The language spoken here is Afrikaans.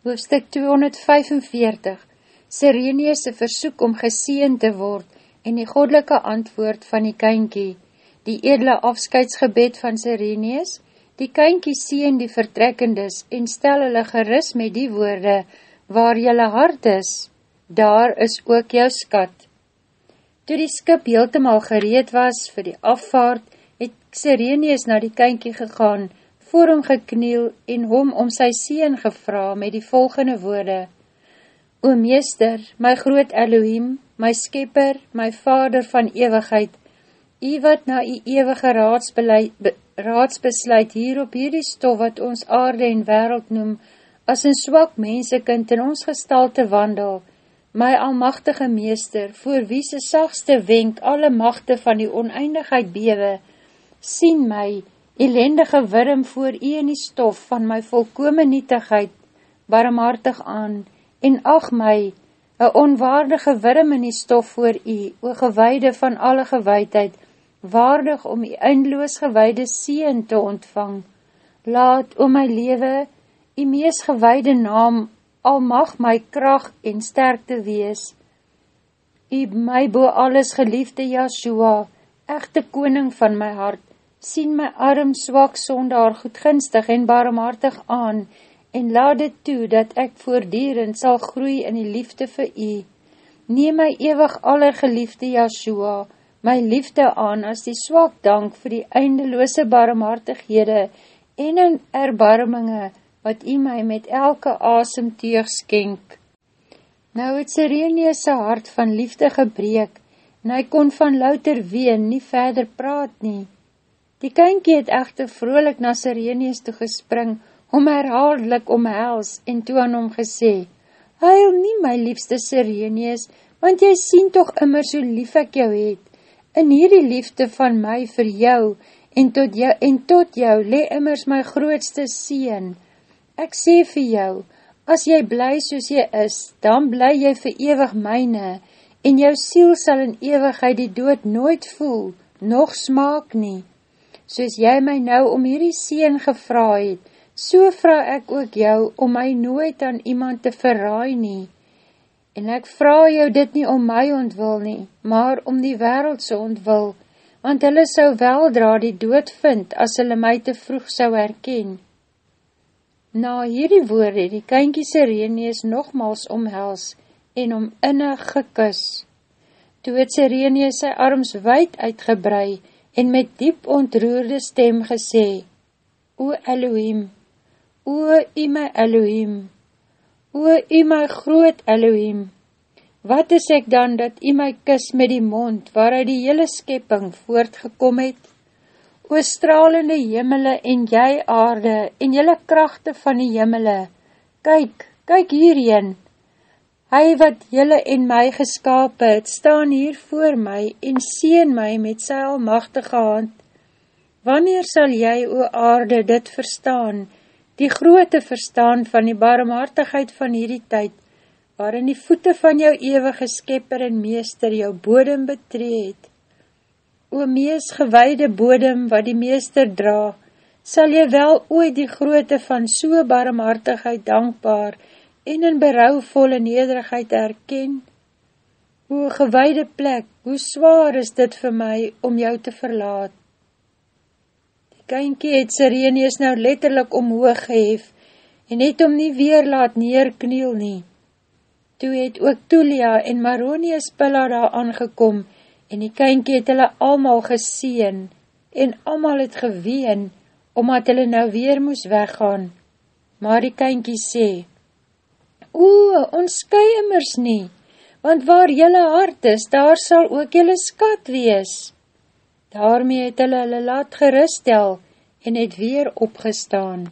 Hoofstuk 245 Sireneus' versoek om geseen te word en die godelike antwoord van die kynkie, die edele afskeidsgebed van Sireneus, die kynkie seen die vertrekkendes en stel hulle geris met die woorde, waar jylle hart is, daar is ook jou skat. Toe die skip heeltemaal gereed was vir die afvaart, het Sireneus na die kynkie gegaan, voor hom gekniel en hom om sy seen gevra met die volgende woorde, O meester, my groot Elohim, my skepper, my vader van ewigheid, u wat na u ewige raadsbesluit hier op hierdie stof wat ons aarde en wereld noem, as een swak mensekind in ons gestalte wandel, my almachtige meester, voor wie se sagste wenk alle machte van die oneindigheid bewe, sien my, elendige wirm voor u in die stof van my volkome nietigheid barmhartig aan, en ag my, een onwaardige wirm in die stof voor u, o gewaide van alle gewaidheid, waardig om die eindloos gewaide sien te ontvang. Laat, o my lewe, die mees gewaide naam, al mag my kracht en sterkte wees. U my bo alles geliefde Yahshua, echte koning van my hart, sien my arm swak sondaar goedgunstig en barmhartig aan, en laat dit toe, dat ek voordierend sal groei in die liefde vir u. Neem my ewig allergeliefde Yahshua, my liefde aan as die swak dank vir die eindeloose barmhartighede en in erbarminge, wat u my met elke asemteug skenk. Nou het Sireneus sy hart van liefde gebreek, en hy kon van louter ween nie verder praat nie. Die kynkie het echter vrolik na Sireneus toe gespring, om herhaaldelik omhels en toe aan hom gesê, Huil nie my liefste Sireneus, want jy sien toch immer so lief ek jou het. In hierdie liefde van my vir jou en tot jou, en tot jou le immers my grootste sien. Ek sê vir jou, as jy bly soos jy is, dan bly jy vir ewig myne, en jou siel sal in ewigheid die dood nooit voel, nog smaak nie soos jy my nou om hierdie seen gevra het, so vraag ek ook jou om my nooit aan iemand te verraai nie. En ek vraag jou dit nie om my ontwil nie, maar om die wereldse ontwil, want hulle sou weldra die dood vind as hulle my te vroeg sou herken. Na hierdie woorde die kynkie Sireneus nogmals omhels en om innig gekus. Toe het Sireneus sy arms wijd uitgebrei en met diep ontroerde stem gesê, O Elohim, O U my Elohim, O U my groot Elohim, wat is ek dan dat U my kus met die mond waaruit die hele skepping voortgekom het? O stralende jemele en jy aarde en jylle krachte van die jemele, kyk, kyk hierheen, Hy wat jylle en my geskaap het, staan hier voor my en sien my met sy almachtige hand. Wanneer sal jy, o aarde, dit verstaan, die groote verstaan van die barmhartigheid van hierdie tyd, waarin die voete van jou eeuwige skepper en meester jou bodem betreed? O mees gewaide bodem wat die meester dra, sal jy wel ooit die groote van so barmhartigheid dankbaar en in berouwvolle nederigheid erken, hoe gewaide plek, hoe zwaar is dit vir my om jou te verlaat. Die kynkie het Sireneus nou letterlik omhoog gehef en het om nie weer laat neerkniel nie. Toe het ook Tulia en Maronius Pilla daar aangekom en die kynkie het hulle almal geseen en almal het geween omdat hulle nou weer moes weggaan. Maar die kynkie sê, O, ons sky immers nie, want waar jylle hart is, daar sal ook jylle skat wees. Daarmee het hulle hulle laat geristel en het weer opgestaan.